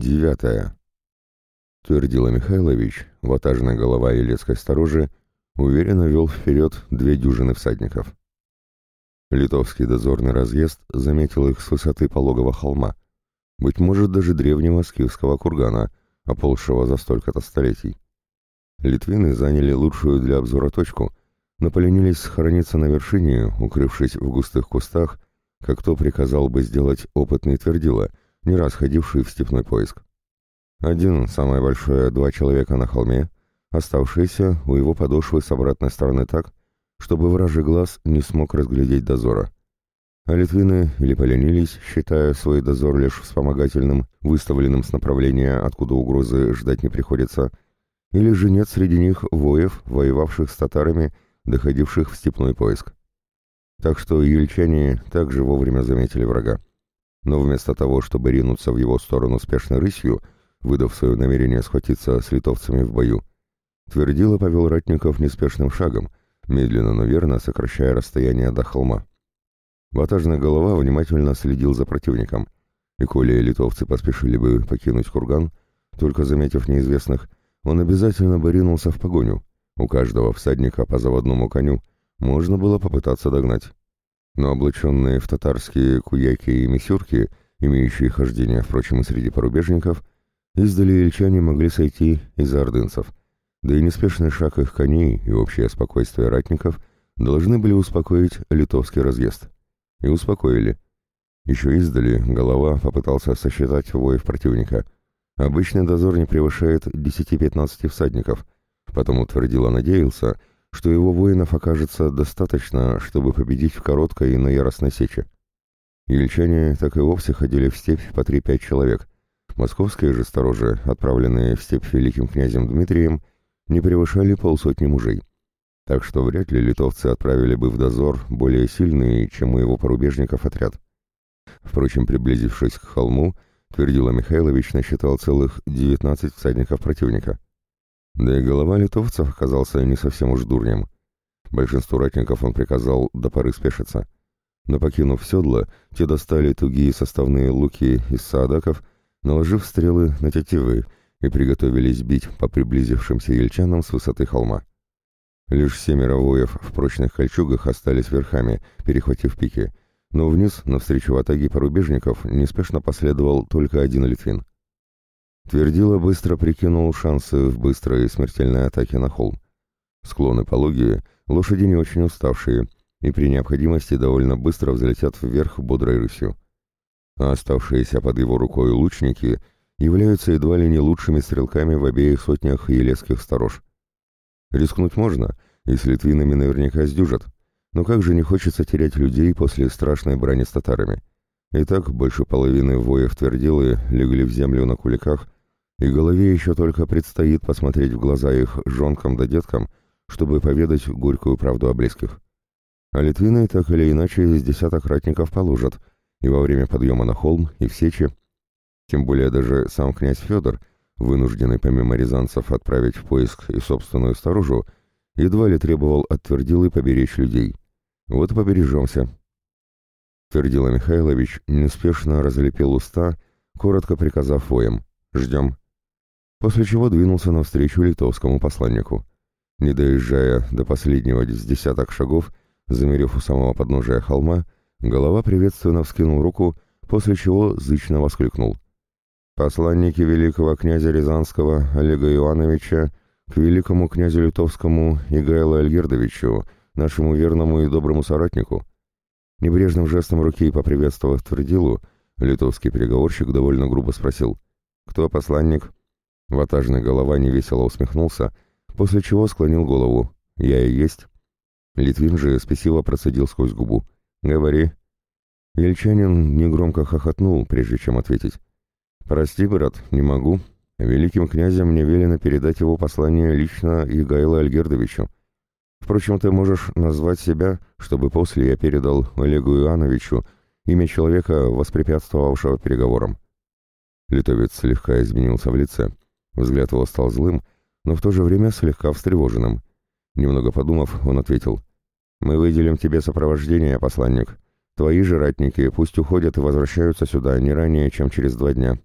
девятая. Твердила Михайлович, ватажная голова Елецкой сторожи, уверенно вел вперед две дюжины всадников. Литовский дозорный разъезд заметил их с высоты пологого холма, быть может, даже древнего скифского кургана, оползшего за столько-то столетий. Литвины заняли лучшую для обзора точку, но поленились схорониться на вершине, укрывшись в густых кустах, как то приказал бы сделать опытный твердила, не раз ходивший в степной поиск. Один, самое большое, два человека на холме, оставшиеся у его подошвы с обратной стороны так, чтобы вражий глаз не смог разглядеть дозора. А литвины или поленились, считая свой дозор лишь вспомогательным, выставленным с направления, откуда угрозы ждать не приходится, или же нет среди них воев, воевавших с татарами, доходивших в степной поиск. Так что ельчане также вовремя заметили врага. Но вместо того, чтобы ринуться в его сторону спешной рысью, выдав свое намерение схватиться с литовцами в бою, Твердило повел ратников неспешным шагом, медленно, но верно сокращая расстояние до холма. Ватажная голова внимательно следил за противником, и коли литовцы поспешили бы покинуть курган, только заметив неизвестных, он обязательно бы ринулся в погоню. У каждого всадника по заводному коню можно было попытаться догнать. Но облаченные в татарские куяки и мисюрки, имеющие хождение, впрочем, и среди порубежников, издали ильчане могли сойти из-за ордынцев, да и неспешный шаг их коней и общее спокойствие ратников должны были успокоить литовский разъезд. И успокоили. Еще издали голова попытался сосчитать воев противника. Обычный дозор не превышает 10-15 всадников, потому твердило надеялся, что его воинов окажется достаточно, чтобы победить в короткой на яростной сече. Ельчане так и вовсе ходили в степь по 3-5 человек. Московские же сторожи, отправленные в степь великим князем Дмитрием, не превышали полсотни мужей. Так что вряд ли литовцы отправили бы в дозор более сильный, чем у его порубежников отряд. Впрочем, приблизившись к холму, Твердила Михайлович насчитал целых 19 всадников противника. Да и голова литовцев оказался не совсем уж дурнем. Большинству ратников он приказал до поры спешиться. Но покинув седло, те достали тугие составные луки из саадаков, наложив стрелы на тетивы и приготовились бить по приблизившимся ельчанам с высоты холма. Лишь семеро воев в прочных кольчугах остались верхами, перехватив пики, но вниз, навстречу атаге порубежников, неспешно последовал только один литвин. Твердило быстро прикинул шансы в быстрой смертельной атаке на холм. Склоны пологие, лошади не очень уставшие, и при необходимости довольно быстро взлетят вверх бодрой рысью. А оставшиеся под его рукой лучники являются едва ли не лучшими стрелками в обеих сотнях елецких сторож. Рискнуть можно, и с литвинами наверняка сдюжат, но как же не хочется терять людей после страшной брани с татарами. Итак, больше половины воев твердилы легли в землю на куликах, и голове еще только предстоит посмотреть в глаза их жонкам да деткам, чтобы поведать горькую правду о близких. А литвины так или иначе из десяток ратников положат, и во время подъема на холм, и в сече. Тем более даже сам князь Федор, вынужденный помимо рязанцев отправить в поиск и собственную сторожу, едва ли требовал от Твердилы поберечь людей. Вот побережемся, Твердила Михайлович, неспешно разлепил уста, коротко приказав воем «Ждем». После чего двинулся навстречу литовскому посланнику. Не доезжая до последнего с десяток шагов, замерев у самого подножия холма, голова приветственно вскинул руку, после чего зычно воскликнул. «Посланники великого князя Рязанского Олега Ивановича к великому князю Литовскому Игайло Альгердовичу, нашему верному и доброму соратнику». Небрежным жестом руки поприветствовав Твердилу, литовский переговорщик довольно грубо спросил «Кто посланник?» Ватажный голова невесело усмехнулся, после чего склонил голову «Я и есть». Литвин же спесиво процедил сквозь губу «Говори». Ельчанин негромко хохотнул, прежде чем ответить. «Прости, брат, не могу. Великим князем мне велено передать его послание лично Игайло Альгердовичу. Впрочем, ты можешь назвать себя, чтобы после я передал Олегу Иоанновичу имя человека, воспрепятствовавшего переговорам. Литовец слегка изменился в лице. Взгляд его стал злым, но в то же время слегка встревоженным. Немного подумав, он ответил, «Мы выделим тебе сопровождение, посланник. Твои же ратники пусть уходят и возвращаются сюда не ранее, чем через два дня».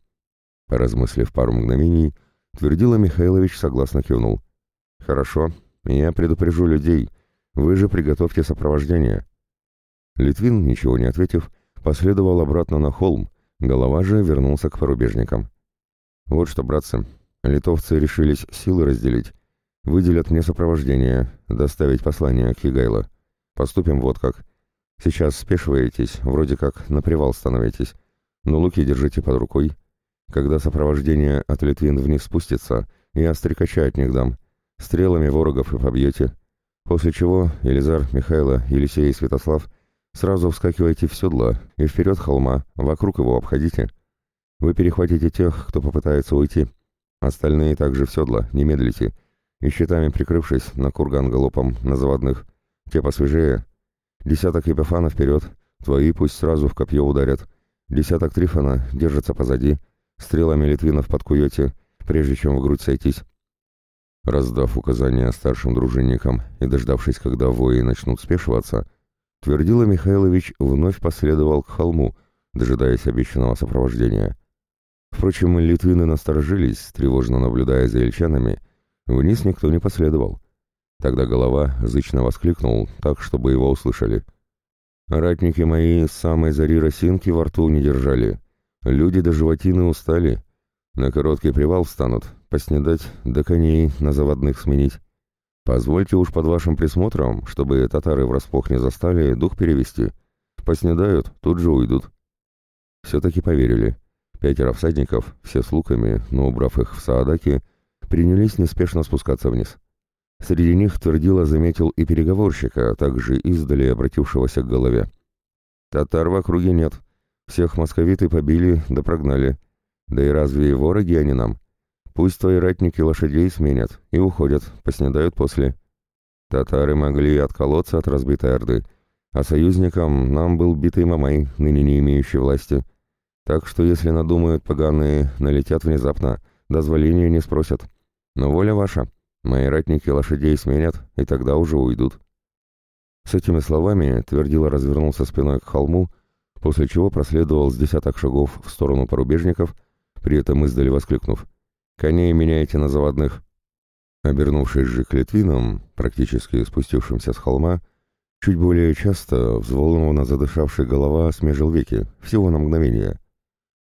Поразмыслив пару мгновений, Твердила Михайлович согласно кивнул. «Хорошо, я предупрежу людей. Вы же приготовьте сопровождение». Литвин, ничего не ответив, последовал обратно на холм, голова же вернулся к порубежникам. «Вот что, братцы, литовцы решились силы разделить. Выделят мне сопровождение, доставить послание к Хигайло. Поступим вот как. Сейчас спешиваетесь, вроде как на привал становитесь, но луки держите под рукой. Когда сопровождение от Литвин вниз спустится, я стрекача от них дам. Стрелами ворогов и побьете. После чего Елизар, Михайло, Елисей и Святослав сразу вскакивайте в седло и вперед холма, вокруг его обходите. Вы перехватите тех, кто попытается уйти. Остальные также в седло, не медлите. И щитами прикрывшись на курган галопом на заводных. Те посвежее. Десяток Епифана вперед, твои пусть сразу в копье ударят. Десяток Трифона держится позади, стрелами Литвинов подкуете, прежде чем в грудь сойтись. Раздав указания старшим дружинникам и дождавшись, когда вои начнут спешиваться, Твердила Михайлович вновь последовал к холму, дожидаясь обещанного сопровождения. Впрочем, литвины насторожились, тревожно наблюдая за ельчанами, вниз никто не последовал. Тогда голова зычно воскликнул, так, чтобы его услышали. «Ратники мои с самой зари росинки во рту не держали. Люди до животины устали. На короткий привал встанут, поснедать, до коней на заводных сменить. Позвольте уж под вашим присмотром, чтобы татары врасплох не застали, дух перевести. Поснедают, тут же уйдут». Все-таки поверили. Пятеро всадников, все с луками, но убрав их в Саадаки, принялись неспешно спускаться вниз. Среди них твердило заметил и переговорщика, а также издали обратившегося к голове. «Татар в округе нет. Всех московиты побили да прогнали. Да и разве вороги они нам? Пусть твои ратники лошадей сменят и уходят, поснедают после. Татары могли отколоться от разбитой орды, а союзникам нам был битый Мамай, ныне не имеющий власти. Так что если надумают поганые, налетят внезапно, дозволения не спросят. Но воля ваша». Мои ратники лошадей сменят, и тогда уже уйдут. С этими словами Твердила развернулся спиной к холму, после чего проследовал с десяток шагов в сторону порубежников, при этом издали воскликнув «Коней меняйте на заводных!». Обернувшись же к Литвинам, практически спустившимся с холма, чуть более часто взволнованно задышавший голова смежил веки, всего на мгновение,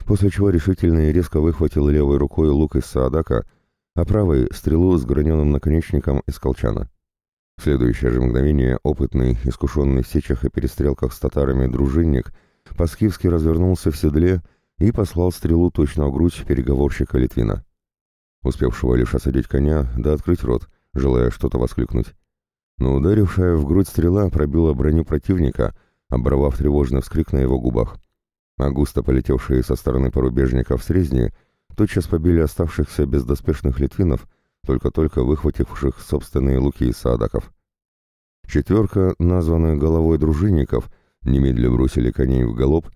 после чего решительно и резко выхватил левой рукой лук из Саадака — а правой — стрелу с граненым наконечником из колчана. В следующее же мгновение опытный, искушенный в сечах и перестрелках с татарами дружинник по-скифски развернулся в седле и послал стрелу точно в грудь переговорщика Литвина, успевшего лишь осадить коня да открыть рот, желая что-то воскликнуть. Но ударившая в грудь стрела пробила броню противника, оборвав тревожный вскрик на его губах. А густо полетевшие со стороны порубежников срезни — тотчас побили оставшихся бездоспешных литвинов, только-только выхвативших собственные луки из садаков. Четверка, названная головой дружинников, немедленно бросили коней в галоп,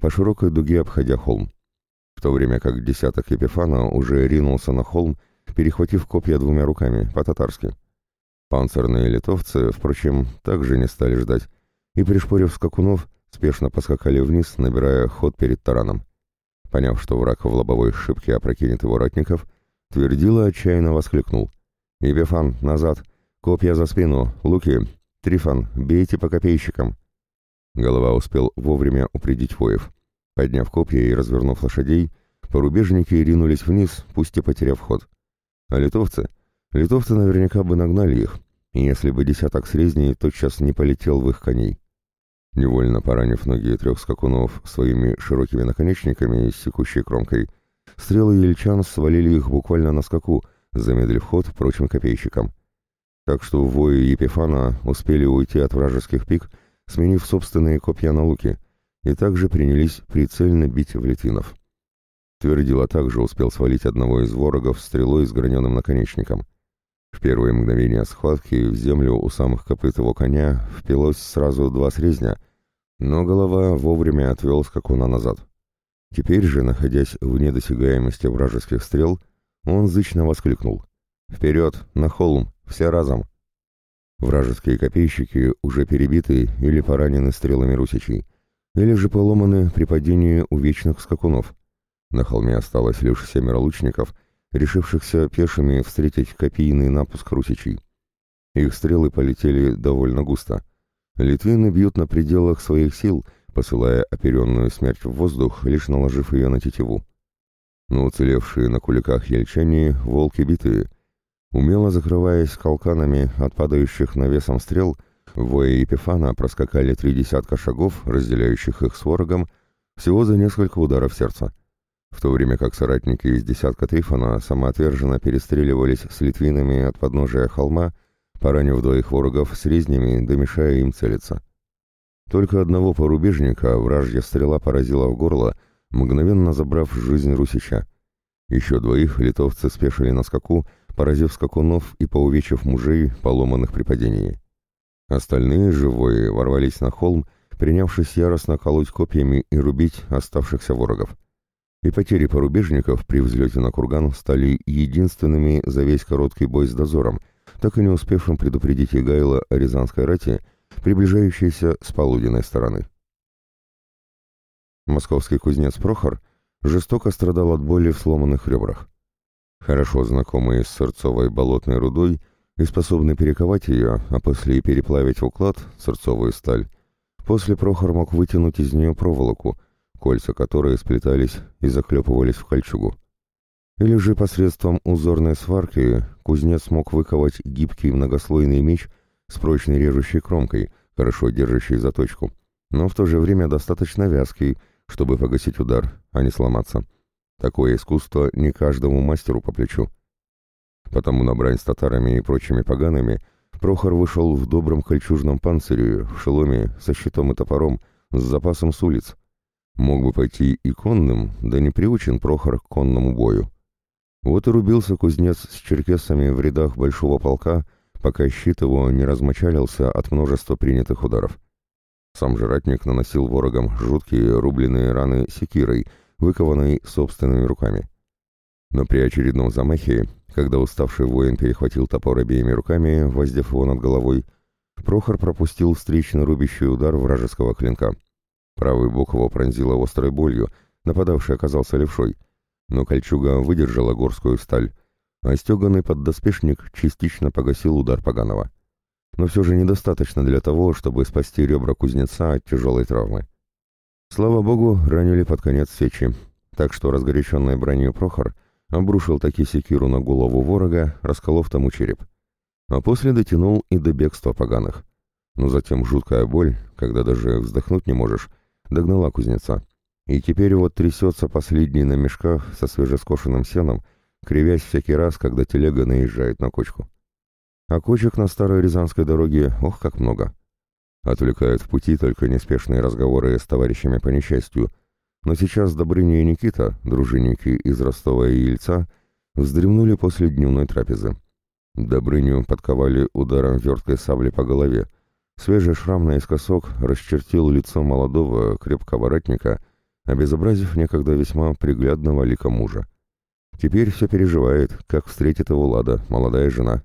по широкой дуге обходя холм, в то время как десяток Епифана уже ринулся на холм, перехватив копья двумя руками, по-татарски. Панцирные литовцы, впрочем, также не стали ждать, и, пришпорив скакунов, спешно поскакали вниз, набирая ход перед тараном. Поняв, что враг в лобовой шибке опрокинет его ратников, Твердила отчаянно воскликнул. «Ебефан, назад! Копья за спину! Луки! Трифан, бейте по копейщикам!» Голова успел вовремя упредить воев. Подняв копья и развернув лошадей, порубежники ринулись вниз, пусть и потеряв ход. А литовцы? Литовцы наверняка бы нагнали их, если бы десяток срезней тотчас не полетел в их коней. Невольно поранив ноги трех скакунов своими широкими наконечниками с секущей кромкой, стрелы ельчан свалили их буквально на скаку, замедлив ход прочим копейщикам. Так что вои Епифана успели уйти от вражеских пик, сменив собственные копья на луки, и также принялись прицельно бить в литвинов. Твердила также успел свалить одного из ворогов стрелой с граненым наконечником. В первые мгновения схватки в землю у самых копыт его коня впилось сразу два срезня, но голова вовремя отвел скакуна назад. Теперь же, находясь в недосягаемости вражеских стрел, он зычно воскликнул. «Вперед! На холм! Все разом!» Вражеские копейщики уже перебиты или поранены стрелами русичей, или же поломаны при падении у вечных скакунов. На холме осталось лишь семеро лучников, решившихся пешими встретить копийный напуск русичей. Их стрелы полетели довольно густо. Литвины бьют на пределах своих сил, посылая оперенную смерть в воздух, лишь наложив ее на тетиву. Но уцелевшие на куликах ельчане — волки битые. Умело закрываясь колканами от падающих навесом стрел, воя Епифана проскакали три десятка шагов, разделяющих их с ворогом, всего за несколько ударов сердца в то время как соратники из десятка Трифона самоотверженно перестреливались с литвинами от подножия холма, поранив двоих ворогов с резнями, домешая им целиться. Только одного порубежника вражья стрела поразила в горло, мгновенно забрав жизнь Русича. Еще двоих литовцы спешили на скаку, поразив скакунов и поувечив мужей, поломанных при падении. Остальные живые ворвались на холм, принявшись яростно колоть копьями и рубить оставшихся ворогов и потери порубежников при взлете на курган стали единственными за весь короткий бой с дозором, так и не успевшим предупредить Игайла о Рязанской рати, приближающейся с полуденной стороны. Московский кузнец Прохор жестоко страдал от боли в сломанных ребрах. Хорошо знакомый с сырцовой болотной рудой и способный перековать ее, а после и переплавить в уклад, сырцовую сталь, после Прохор мог вытянуть из нее проволоку — кольца которой сплетались и заклепывались в кольчугу. Или же посредством узорной сварки кузнец мог выковать гибкий многослойный меч с прочной режущей кромкой, хорошо держащей заточку, но в то же время достаточно вязкий, чтобы погасить удар, а не сломаться. Такое искусство не каждому мастеру по плечу. Потому на брань с татарами и прочими погаными Прохор вышел в добром кольчужном панцире, в шеломе, со щитом и топором, с запасом с улиц, Мог бы пойти и конным, да не приучен Прохор к конному бою. Вот и рубился кузнец с черкесами в рядах большого полка, пока щит его не размочалился от множества принятых ударов. Сам же ратник наносил ворогам жуткие рубленые раны секирой, выкованной собственными руками. Но при очередном замахе, когда уставший воин перехватил топор обеими руками, воздев его над головой, Прохор пропустил встречный рубящий удар вражеского клинка — Правый бок его пронзило острой болью, нападавший оказался левшой, но кольчуга выдержала горскую сталь, а стеганый поддоспешник частично погасил удар Поганова. Но все же недостаточно для того, чтобы спасти ребра кузнеца от тяжелой травмы. Слава богу, ранили под конец сечи, так что разгоряченный бронью Прохор обрушил таки секиру на голову ворога, расколов тому череп. А после дотянул и до бегства поганых. Но затем жуткая боль, когда даже вздохнуть не можешь, догнала кузнеца. И теперь вот трясется последний на мешках со свежескошенным сеном, кривясь всякий раз, когда телега наезжает на кочку. А кочек на старой Рязанской дороге, ох, как много. Отвлекают в пути только неспешные разговоры с товарищами по несчастью, но сейчас Добрыня и Никита, дружинники из Ростова и Ильца, вздремнули после дневной трапезы. Добрыню подковали ударом верткой сабли по голове, Свежий шрам наискосок расчертил лицо молодого, крепкого ратника, обезобразив некогда весьма приглядного лика мужа. Теперь все переживает, как встретит его Лада, молодая жена.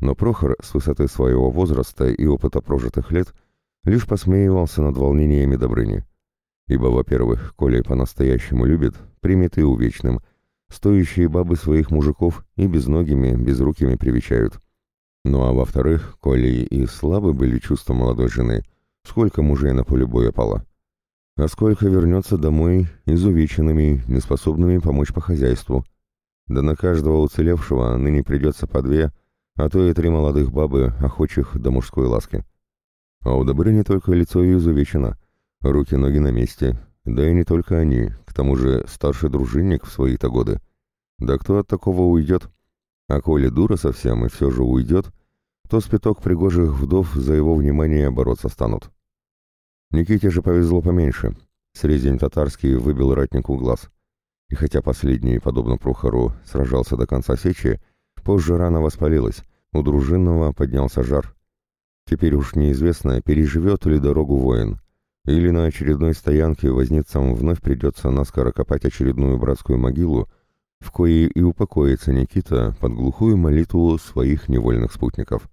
Но Прохор с высоты своего возраста и опыта прожитых лет лишь посмеивался над волнениями Добрыни. Ибо, во-первых, коли по-настоящему любит, примет и увечным, стоящие бабы своих мужиков и безногими, безрукими привечают — ну а во-вторых, коли и слабы были чувства молодой жены, сколько мужей на поле боя пало? А сколько вернется домой изувеченными, неспособными помочь по хозяйству? Да на каждого уцелевшего ныне придется по две, а то и три молодых бабы, охочих до мужской ласки. А у Добрыни только лицо изувечено, руки-ноги на месте, да и не только они, к тому же старший дружинник в свои-то годы. Да кто от такого уйдет? А коли дура совсем и все же уйдет, то спиток пригожих вдов за его внимание бороться станут. Никите же повезло поменьше. Срезень татарский выбил ратнику глаз. И хотя последний, подобно Прохору, сражался до конца сечи, позже рана воспалилась, у дружинного поднялся жар. Теперь уж неизвестно, переживет ли дорогу воин, или на очередной стоянке возницам вновь придется наскоро копать очередную братскую могилу, в коей и упокоится Никита под глухую молитву своих невольных спутников.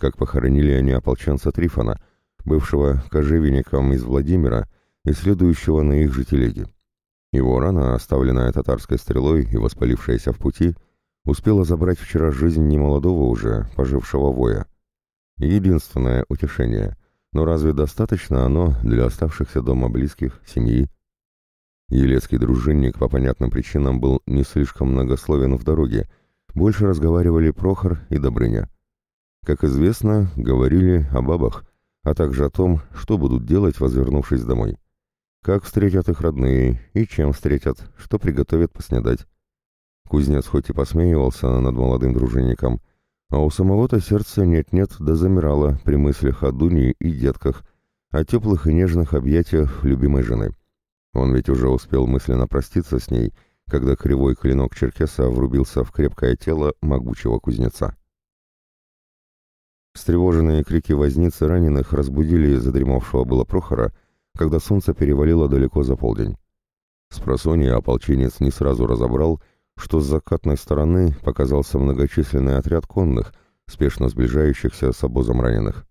Как похоронили они ополченца Трифона, бывшего кожевенником из Владимира и следующего на их же телеге. Его рана, оставленная татарской стрелой и воспалившаяся в пути, успела забрать вчера жизнь немолодого уже, пожившего воя. Единственное утешение. Но разве достаточно оно для оставшихся дома близких, семьи? Елецкий дружинник по понятным причинам был не слишком многословен в дороге, больше разговаривали Прохор и Добрыня. Как известно, говорили о бабах, а также о том, что будут делать, возвернувшись домой. Как встретят их родные и чем встретят, что приготовят поснедать. Кузнец хоть и посмеивался над молодым дружинником, а у самого-то сердца нет-нет да замирало при мыслях о Дуне и детках, о теплых и нежных объятиях любимой жены. Он ведь уже успел мысленно проститься с ней, когда кривой клинок черкеса врубился в крепкое тело могучего кузнеца. Встревоженные крики возницы раненых разбудили задремавшего было Прохора, когда солнце перевалило далеко за полдень. С просонья ополченец не сразу разобрал, что с закатной стороны показался многочисленный отряд конных, спешно сближающихся с обозом раненых.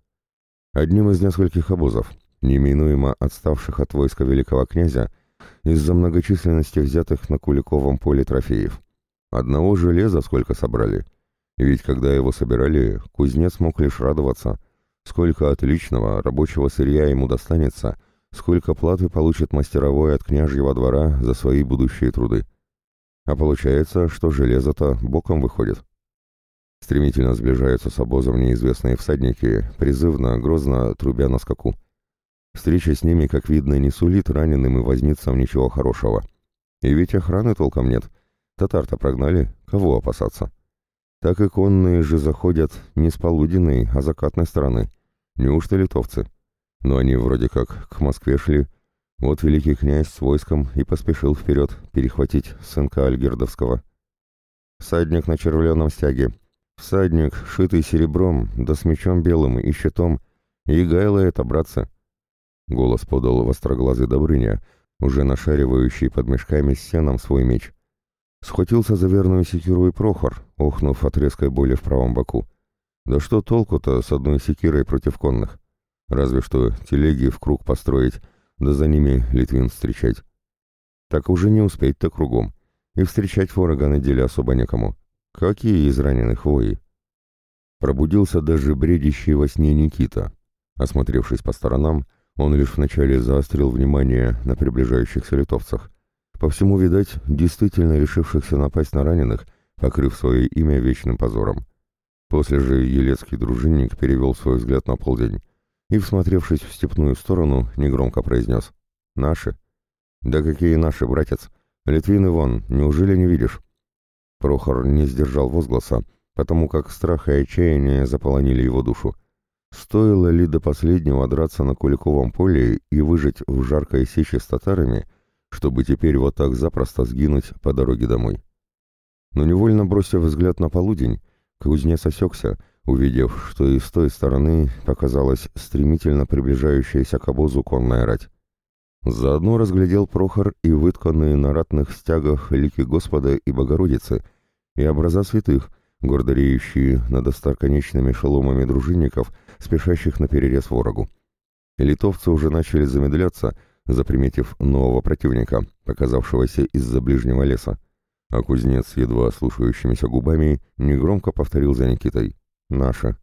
Одним из нескольких обозов, неминуемо отставших от войска великого князя, из-за многочисленности взятых на Куликовом поле трофеев. Одного железа сколько собрали. Ведь когда его собирали, кузнец мог лишь радоваться, сколько отличного рабочего сырья ему достанется, сколько платы получит мастеровой от княжьего двора за свои будущие труды. А получается, что железо-то боком выходит. Стремительно сближаются с обозом неизвестные всадники, призывно, грозно трубя на скаку. Встреча с ними, как видно, не сулит раненым и возницам ничего хорошего. И ведь охраны толком нет. Татар-то прогнали, кого опасаться? Так и конные же заходят не с полуденной, а закатной стороны. Неужто литовцы? Но они вроде как к Москве шли, вот великий князь с войском и поспешил вперед перехватить сынка Альгердовского. Всадник на червленом стяге. Всадник, шитый серебром, да с мечом белым и щитом. И Гайло это, братцы. Голос подал востроглазый Добрыня, уже нашаривающий под мешками с сеном свой меч. Схватился за верную секиру и Прохор, охнув от резкой боли в правом боку. Да что толку-то с одной секирой против конных? Разве что телеги в круг построить, да за ними Литвин встречать. Так уже не успеть-то кругом, и встречать ворога на деле особо некому. Какие из раненых вои? Пробудился даже бредящий во сне Никита. Осмотревшись по сторонам, он лишь вначале заострил внимание на приближающихся литовцах. По всему, видать, действительно решившихся напасть на раненых, покрыв свое имя вечным позором. После же елецкий дружинник перевел свой взгляд на полдень и, всмотревшись в степную сторону, негромко произнес «Наши». «Да какие наши, братец? Литвин Иван, неужели не видишь?» Прохор не сдержал возгласа, потому как страх и отчаяние заполонили его душу. Стоило ли до последнего драться на Куликовом поле и выжить в жаркой сече с татарами, чтобы теперь вот так запросто сгинуть по дороге домой? Но невольно бросив взгляд на полудень, кузнец осекся, увидев, что и с той стороны показалась стремительно приближающаяся к обозу конная рать. Заодно разглядел Прохор и вытканные на ратных стягах лики Господа и Богородицы, и образа святых, гордореющие над остроконечными шеломами дружинников, спешащих на перерез ворогу. Литовцы уже начали замедляться, заприметив нового противника, показавшегося из-за ближнего леса. А кузнец, едва слушающимися губами, негромко повторил за Никитой «Наша».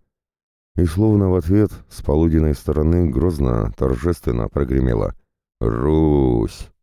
И словно в ответ с полуденной стороны грозно, торжественно прогремело «Русь!».